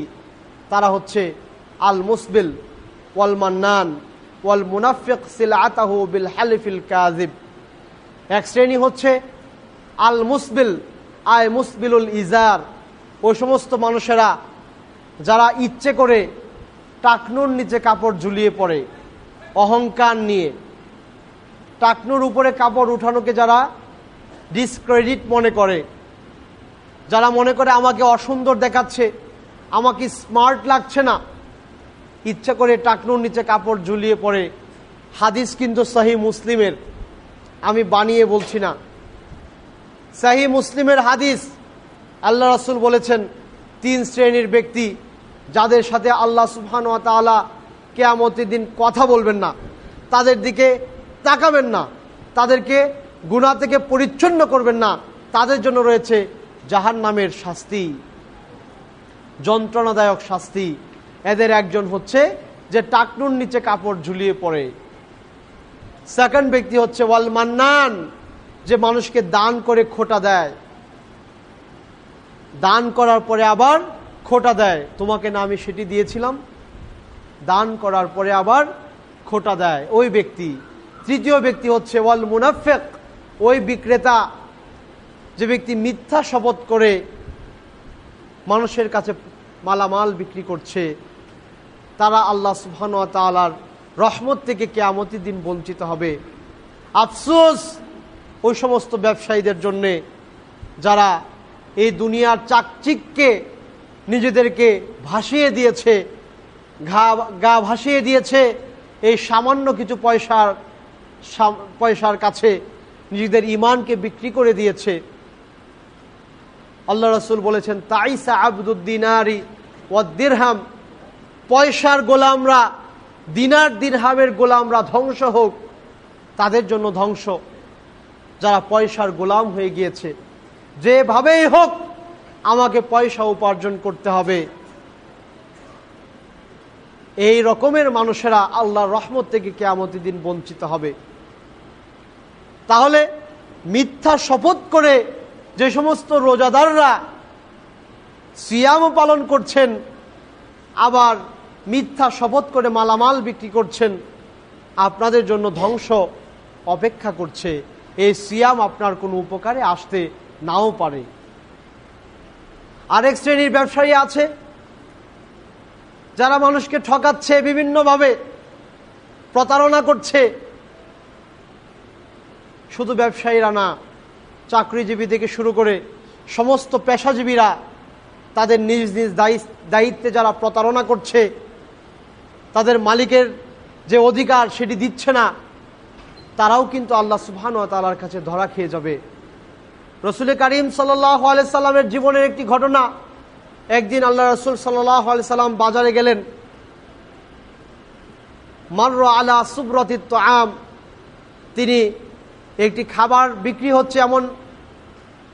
[SPEAKER 1] তারা হচ্ছে আল মুসবিল ওয়াল মান্নান ওয়াল মুনাফিক আতাহু বিল হালিফিল কাজিব এক শ্রেণি হচ্ছে আল মুসবিল আয় মুসবিলুল ইজার। ওই সমস্ত মানুষেরা যারা ইচ্ছে করে টাকনুর নিচে কাপড় ঝুলিয়ে পড়ে, অহংকার নিয়ে। টাকনুর উপরে কাপড় উঠানোকে যারা ডিসক্রেডিট মনে করে, যারা মনে করে আমাকে অসুন্দর দেখাচ্ছে, আমাকে স্মার্ট লাগছে না, ইচ্ছা করে টাকনুর নিচে কাপড় ঝুলিয়ে পড়ে। হাদিস কিন্তু সহি মুসলিমের। আমি বানিয়ে বলছি না। সাহি মুসলিমের হাদিস। আল্লাহ রসুল বলেছেন, তিন শ্রেণির ব্যক্তি যাদের সাথে আল্লাহ সুবহান তাআলা কেয়ামতের দিন কথা বলবেন না, তাদের দিকে তাকাবেন না, তাদেরকে গুণা থেকে পরিচ্ছন্ন করবেন না, তাদের জন্য রয়েছে জাহান নামের শাস্তি, যন্ত্রণাদায়ক শাস্তি। এদের একজন হচ্ছে যে টাকনুর নিচে কাপড় ঝুলিয়ে পড়ে। সেকেন্ড ব্যক্তি হচ্ছে ওয়াল মান্নান। যে মানুষকে দান করে খোটা দেয়। দান করার পরে আবার খোটা দেয়। তোমাকে না আমি সেটি দিয়েছিলাম। দান করার পরে আবার খোটা দেয় ওই ব্যক্তি। তৃতীয় ব্যক্তি হচ্ছে ওয়াল মুনাফেক, ওই বিক্রেতা যে ব্যক্তি মিথ্যা শপথ করে মানুষের কাছে মালামাল বিক্রি করছে। তারা আল্লাহ সুবহান তালার রহমত থেকে কেয়ামতি দিন বঞ্চিত হবে। আফসোস ওই সমস্ত ব্যবসায়ীদের জন্যে যারা এই দুনিয়ার চাকচিককে নিজেদেরকে ভাসিয়ে দিয়েছে, ঘা, গা ভাসিয়ে দিয়েছে, এই সামান্য কিছু পয়সার পয়সার কাছে নিজেদের ইমানকে বিক্রি করে দিয়েছে। আল্লাহ রসুল বলেছেন, তাইসা আবদুদ্দিনারি ওয়াদ্দিরহাম পয়সার গোলামরা, দিনার দিরহামের গোলামরা ধ্বংস হোক, তাদের জন্য ধ্বংস। যারা পয়সার গোলাম হয়ে গিয়েছে। যেভাবেই হোক, আমাকে পয়সা উপার্জন করতে হবে। এই রকমের মানুষেরা আল্লাহর রহমত থেকে কেয়ামতি দিন বঞ্চিত হবে। তাহলে মিথ্যা শপথ করে যে সমস্ত রোজাদাররা সিয়ামও পালন করছেন, আবার মিথ্যা শপথ করে মালামাল বিক্রি করছেন, আপনাদের জন্য ধ্বংস অপেক্ষা করছে। এই সিয়াম আপনার কোনো উপকারে আসতে নাও পারে। আরেক শ্রেণির ব্যবসায়ী আছে, যারা মানুষকে ঠকাচ্ছে, বিভিন্নভাবে প্রতারণা করছে। শুধু ব্যবসায়ীরা না, চাকরিজীবী থেকে শুরু করে সমস্ত পেশাজীবীরা তাদের নিজ নিজ দায়িত্বে যারা প্রতারণা করছে, তাদের মালিকের যে অধিকার সেটি দিচ্ছে না। তারাও কিন্তু আল্লাহ সুবহান তালার কাছে ধরা খেয়ে যাবে। রসুল করিম সাল্লামের জীবনের একটি ঘটনা। একদিন আল্লাহ রসুল সাল্লাহ সাল্লাম বাজারে গেলেন। মার্র আলা সুব্রতিত্ব আম তিনি একটি খাবার বিক্রি হচ্ছে এমন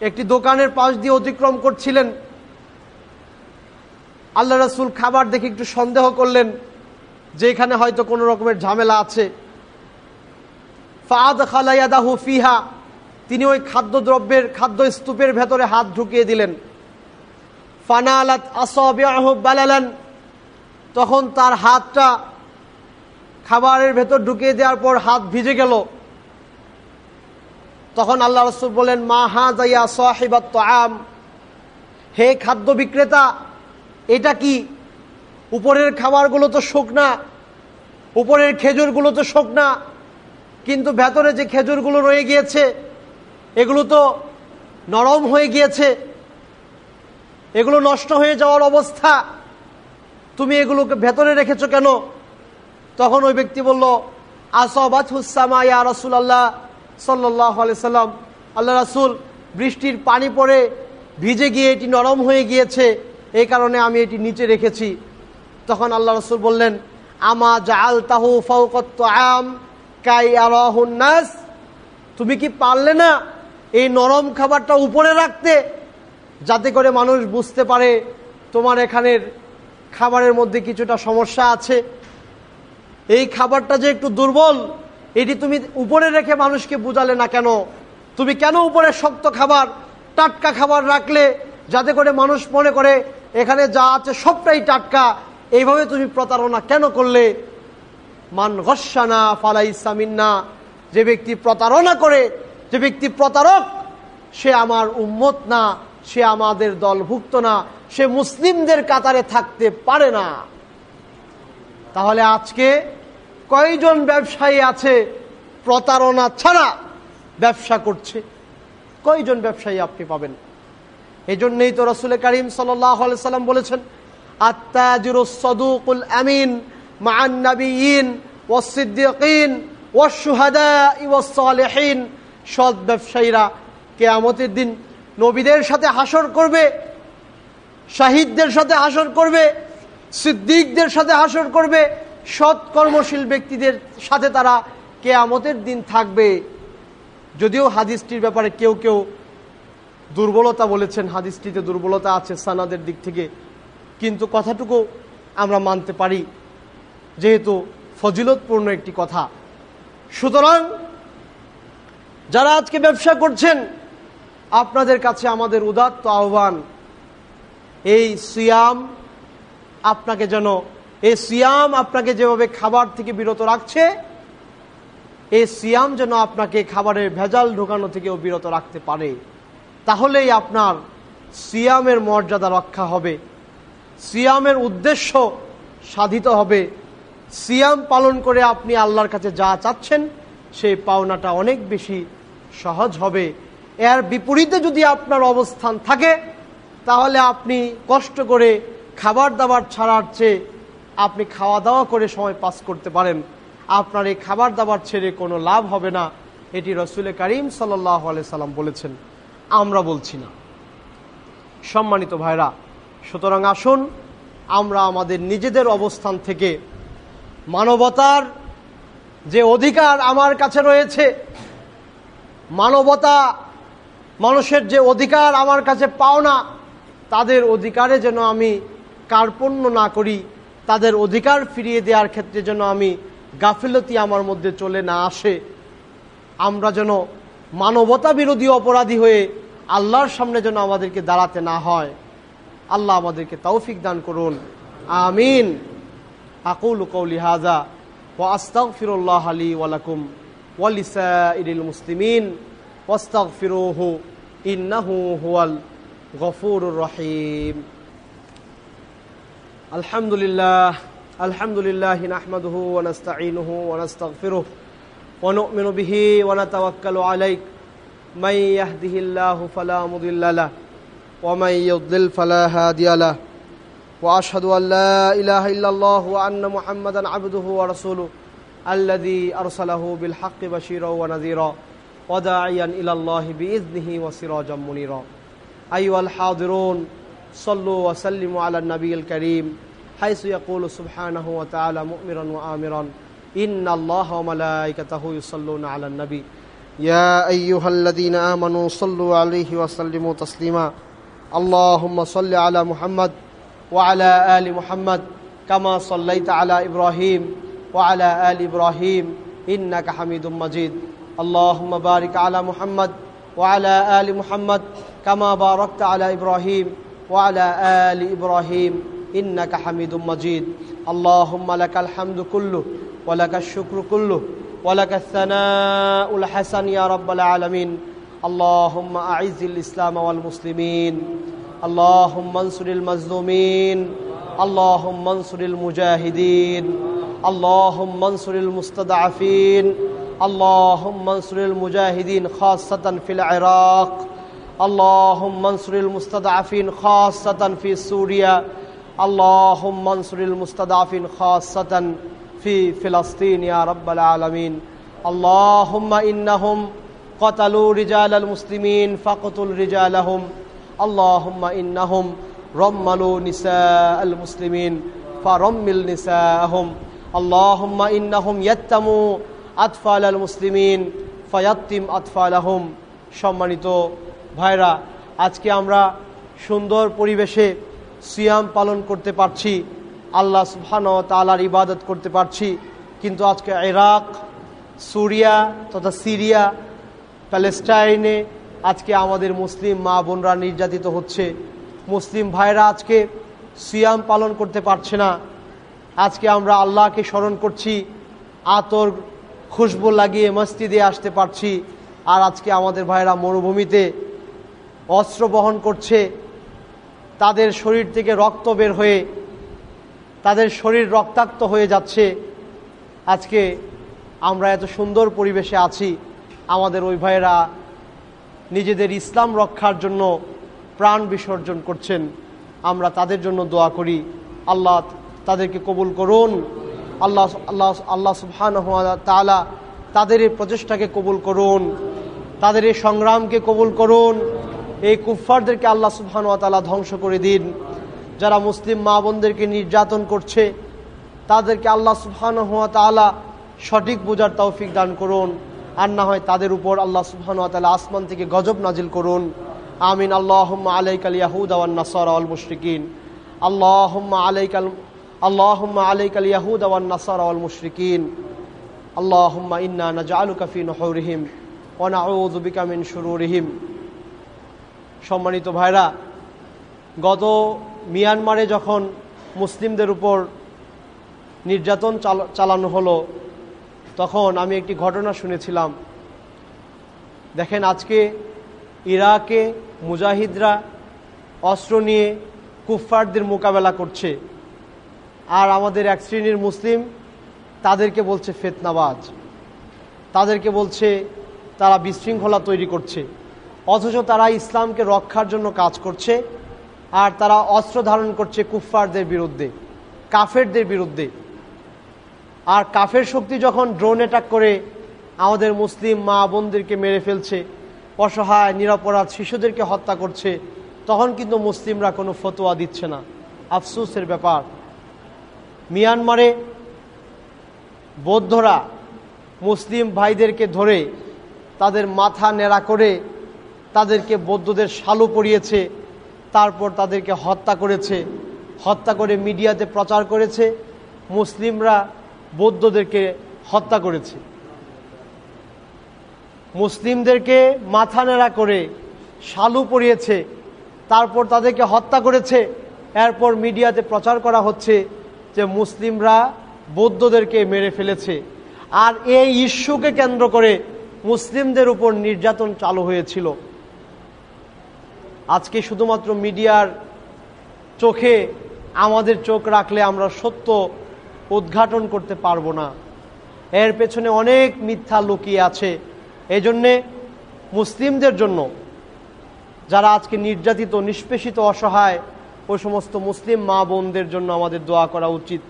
[SPEAKER 1] একটি দোকানের পাশ দিয়ে অতিক্রম করছিলেন। আল্লাহ রসুল খাবার দেখে একটু সন্দেহ করলেন যে এখানে হয়তো কোনো রকমের ঝামেলা আছে। ফিহা। তিনি ওই খাদ্যদ্রব্যের খাদ্য স্তূপের ভেতরে হাত ঢুকিয়ে দিলেন। ফানালাত বালালান। তখন তার হাতটা খাবারের ভেতর ঢুকিয়ে দেওয়ার পর হাত ভিজে গেল। তখন আল্লাহ রসুল বলেন, মা হা যাইয়া সাহিবাত আম হে খাদ্য বিক্রেতা, এটা কি? উপরের খাবারগুলো তো শোক না উপরের খেজুরগুলো তো শুকনা। কিন্তু ভেতরে যে খেজুরগুলো রয়ে গিয়েছে, এগুলো তো নরম হয়ে গিয়েছে। এগুলো নষ্ট হয়ে যাওয়ার অবস্থা। তুমি এগুলোকে ভেতরে রেখেছো কেন? তখন ওই ব্যক্তি বলল আসবাত হুসামা ইয়া রসুল আল্লাহ সাল্লাম। আল্লাহ রাসুল বৃষ্টির পানি পড়ে ভিজে গিয়ে এটি নরম হয়ে গিয়েছে, এই কারণে আমি এটি নিচে রেখেছি। তখন আল্লাহ রসুল বললেন, আমা জাল তাহু ফৌকত্ত আম কাই তুমি কি পারলে না এই নরম খাবারটা উপরে রাখতে? যাতে করে মানুষ বুঝতে পারে তোমার এখানের খাবারের মধ্যে কিছুটা সমস্যা আছে। এই খাবারটা যে একটু দুর্বল, এটি তুমি উপরে রেখে মানুষকে বুঝালে না কেন? তুমি কেন উপরে শক্ত খাবার, টাটকা খাবার রাখলে? যাতে করে মানুষ মনে করে, এখানে যা আছে সবটাই টাটকা। এইভাবে তুমি প্রতারণা কেন করলে? মান গসানা ফালাই সামিন্না যে ব্যক্তি প্রতারণা করে, যে ব্যক্তি প্রতারক, সে আমার উম্মত না, সে আমাদের দলভুক্ত না, সে মুসলিমদের কাতারে থাকতে পারে না। তাহলে আজকে কয়জন ব্যবসায়ী আছে প্রতারণা ছাড়া ব্যবসা করছে? কয়জন ব্যবসায়ী আপনি পাবেন? এই জন্যই তো রসুল করিম সাল্লাম বলেছেন আত্মাজুরুল আমিন। মান নবীন ওসিদ্দিন ওয়াসুহাদা ইওয়াসলেহীন সৎ ব্যবসায়ীরা কেয়ামতের দিন নবীদের সাথে হাসর করবে, শাহিদদের সাথে হাসর করবে, সিদ্দিকদের সাথে হাসর করবে, সৎ কর্মশীল ব্যক্তিদের সাথে তারা কেয়ামতের দিন থাকবে। যদিও হাদিসটির ব্যাপারে কেউ কেউ দুর্বলতা বলেছেন, হাদিসটিতে দুর্বলতা আছে সানাদের দিক থেকে, কিন্তু কথাটুকু আমরা মানতে পারি। যেহেতু ফজিলতপূর্ণ একটি কথা। সুতরাং, যারা আজকে ব্যবসা করছেন, আপনাদের কাছে আমাদের উদাত্ত আহ্বান, এই সিয়াম আপনাকে যেন, এই সিয়াম আপনাকে যেভাবে খাবার থেকে বিরত রাখছে, এই সিয়াম যেন আপনাকে খাবারের ভেজাল ঢোকানো থেকেও বিরত রাখতে পারে। তাহলেই আপনার সিয়ামের মর্যাদা রক্ষা হবে। সিয়ামের উদ্দেশ্য সাধিত হবে। সিয়াম পালন করে আপনি আল্লাহর কাছে যা চাচ্ছেন, সেই পাওনাটা অনেক বেশি সহজ হবে। এর বিপরীতে যদি আপনার অবস্থান থাকে, তাহলে আপনি কষ্ট করে খাবার দাবার ছাড়ার চেয়ে আপনি খাওয়া দাওয়া করে সময় পাস করতে পারেন। আপনার এই খাবার দাবার ছেড়ে কোনো লাভ হবে না, এটি রসুলে করিম সাল্লাহ সাল্লাম বলেছেন। আমরা বলছি না। সম্মানিত ভাইরা, সুতরাং আসুন, আমরা আমাদের নিজেদের অবস্থান থেকে মানবতার যে অধিকার আমার কাছে রয়েছে, মানবতা মানুষের যে অধিকার আমার কাছে পাও না, তাদের অধিকারে যেন আমি কার্পণ্য না করি, তাদের অধিকার ফিরিয়ে দেওয়ার ক্ষেত্রে যেন আমি গাফিলতি আমার মধ্যে চলে না আসে। আমরা যেন মানবতা বিরোধী অপরাধী হয়ে আল্লাহর সামনে যেন আমাদেরকে দাঁড়াতে না হয়। আল্লাহ আমাদেরকে তৌফিক দান করুন। আমিন। আকুল কৌলি হাজা ও আস্তাগফিরুল্লাহ আলী ওয়ালাকুম ওয়ালিসাইল মুসলিমিন ওয়াস্তাগফিরুহু ইন্নাহু হুয়াল গফুরুর রহিম। আলহামদুলিল্লাহ আলহামদুলিল্লাহ নাহমাদুহু ওয়া নাস্তাঈনুহু ওয়া নাস্তাগফিরুহ ওয়া নু'মিনু বিহি ওয়া নাতাওয়াক্কালু আলাইহি মান ইয়াহদিহিল্লাহু ফালা মুদিল্লা লাহু ওয়া মান ইউদ্লিল ফালা হাদিয়া وأشهد أن لا إله إلا الله وأن محمدا عبده ورسوله الذي أرسله بالحق بشيرا ونذيرا وداعيا إلى الله بإذنه وسراجا منيرا. أيها الحاضرون صلوا وسلموا على النبي الكريم حيث يقول سبحانه وتعالى مؤمرا وامرا إن الله وملائكته يصلون على النبي. يا أيها الذين آمنوا صلوا عليه وسلموا تسليما. اللهم صل على محمد وعلى آل محمد كما صليت على إبراهيم وعلى آل إبراهيم إنك حميد مجيد اللهم بارك على محمد وعلى آل محمد كما باركت على إبراهيم وعلى آل إبراهيم إنك حميد مجيد اللهم لك الحمد كله ولك الشكر كله ولك الثناء الحسن يا رب العالمين اللهم أعز الإسلام والمسلمين اللهم انصر المظلومين اللهم انصر المجاهدين اللهم انصر المستضعفين اللهم انصر المجاهدين خاصة في العراق اللهم انصر المستضعفين خاصة في سوريا اللهم انصر المستضعفين خاصة في فلسطين يا رب العالمين. اللهم إنهم قتلوا رجال المسلمين فاقتل رجالهم. اللهم إنهم رملوا نساء المسلمين فرمل نساءهم اللهم إنهم يتموا أطفال المسلمين فيتم أطفالهم সম্মানিত ভাইরা আজকে আমরা সুন্দর পরিবেশে সিয়াম পালন করতে পারছি আল্লাহ সুবহান তালার ইবাদত করতে পারছি কিন্তু আজকে ইরাক সুরিয়া তথা সিরিয়া প্যালেস্টাইনে আজকে আমাদের মুসলিম মা বোনরা নির্যাতিত হচ্ছে। মুসলিম ভাইরা আজকে সিয়াম পালন করতে পারছে না। আজকে আমরা আল্লাহকে স্মরণ করছি, আতর খুশবু লাগিয়ে মসজিদে আসতে পারছি আর আজকে আমাদের ভাইরা মরুভূমিতে অস্ত্র বহন করছে। তাদের শরীর থেকে রক্ত বের হয়ে তাদের শরীর রক্তাক্ত হয়ে যাচ্ছে। আজকে আমরা এত সুন্দর পরিবেশে আছি। আমাদের ওই ভাইয়েরা নিজেদের ইসলাম রক্ষার জন্য প্রাণ বিসর্জন করছেন। আমরা তাদের জন্য দোয়া করি। আল্লাহ তাদেরকে কবুল করুন। আল্লাহ আল্লাহ আল্লাহ সুবহান তালা তাদের এই প্রচেষ্টাকে কবুল করুন। তাদের এই সংগ্রামকে কবুল করুন। এই কুফফারদেরকে আল্লাহ সুবহানুয়াতালা ধ্বংস করে দিন। যারা মুসলিম মা বোনদেরকে নির্যাতন করছে, তাদেরকে আল্লাহ সুবহানুয়াতালা সঠিক বোঝার তৌফিক দান করুন। আর না হয় তাদের উপর আল্লাহ সুহান আসমান থেকে গজব নাজিল করুন। আমিন। আল্লাহ আলাইক আল ইয়াহুদ আওয়ান আল মুশরিকিন। আল্লাহ আলাইক আল আল্লাহ আলাইক আল ইয়াহুদ আওয়ান আল মুশরিকিন। আল্লাহ ইন্না নাজালু কাফি নহরিহিম অনাউজুবিকামিন শুরুরিহিম সম্মানিত ভাইরা, গত মিয়ানমারে যখন মুসলিমদের উপর নির্যাতন চালানো হলো তখন আমি একটি ঘটনা শুনেছিলাম। দেখেন আজকে ইরাকে মুজাহিদরা অস্ত্র নিয়ে কুফফারদের মোকাবেলা করছে। আর আমাদের এক শ্রেণির মুসলিম তাদেরকে বলছে ফেতনাবাজ। তাদেরকে বলছে তারা বিশৃঙ্খলা তৈরি করছে। অথচ তারা ইসলামকে রক্ষার জন্য কাজ করছে আর তারা অস্ত্র ধারণ করছে কুফফারদের বিরুদ্ধে, কাফেরদের বিরুদ্ধে। আর কাফের শক্তি যখন ড্রোন অ্যাটাক করে, আমাদের মুসলিম মা বোনদেরকে মেরে ফেলছে, অসহায়, নিরাপরাধ শিশুদেরকে হত্যা করছে, তখন কিন্তু মুসলিমরা কোনো ফতোয়া দিচ্ছে না। আফসুসের ব্যাপার। মিয়ানমারে বৌদ্ধরা মুসলিম ভাইদেরকে ধরে, তাদের মাথা নেড়া করে, তাদেরকে বৌদ্ধদের শালু পরিয়েছে, তারপর তাদেরকে হত্যা করেছে, হত্যা করে মিডিয়াতে প্রচার করেছে, মুসলিমরা বৌদ্ধদেরকে হত্যা করেছে। মুসলিমদেরকে মাথা নেড়া করে শালু পরিয়েছে, তারপর তাদেরকে হত্যা করেছে। এরপর মিডিয়াতে প্রচার করা হচ্ছে যে মুসলিমরা বৌদ্ধদেরকে মেরে ফেলেছে। আর এই ইস্যুকে কেন্দ্র করে মুসলিমদের উপর নির্যাতন চালু হয়েছিল। আজকে শুধুমাত্র মিডিয়ার চোখে আমাদের চোখ রাখলে আমরা সত্য উদ্ঘাটন করতে পারব না। এর পেছনে অনেক মিথ্যা লুকিয়ে আছে। এই জন্যে মুসলিমদের জন্য যারা আজকে নির্যাতিত, নিষ্পেষিত, অসহায়, ওই সমস্ত মুসলিম মা বোনদের জন্য আমাদের দোয়া করা উচিত।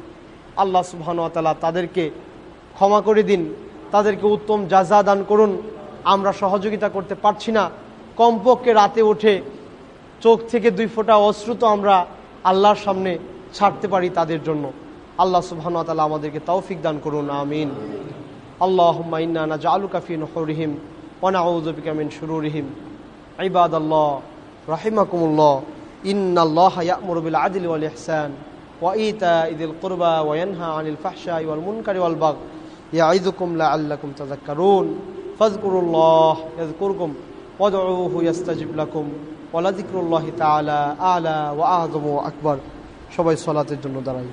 [SPEAKER 1] আল্লাহ সুবহানুয়াতালা তাদেরকে ক্ষমা করে দিন, তাদেরকে উত্তম যাজা দান করুন। আমরা সহযোগিতা করতে পারছি না। কমপক্ষে রাতে উঠে চোখ থেকে দুই ফোঁটা অশ্রুত আমরা আল্লাহর সামনে ছাড়তে পারি তাদের জন্য। আল্লাহ সুবহানুয়াতালা আমাদেরকে তৌফিক দান করুন আমিন اللهم إنا نجعلك في نحورهم ونعوذ بك من شرورهم عباد الله رحمكم الله إن الله يأمر بالعدل والإحسان وإيتاء ذي القربى وينهى عن الفحشاء والمنكر والبغي يعظكم لعلكم تذكرون فاذكروا الله يذكركم وادعوه يستجب لكم ولذكر الله تعالى أعلى وأعظم وأكبر সবাই সলাতের জন্য দাঁড়াই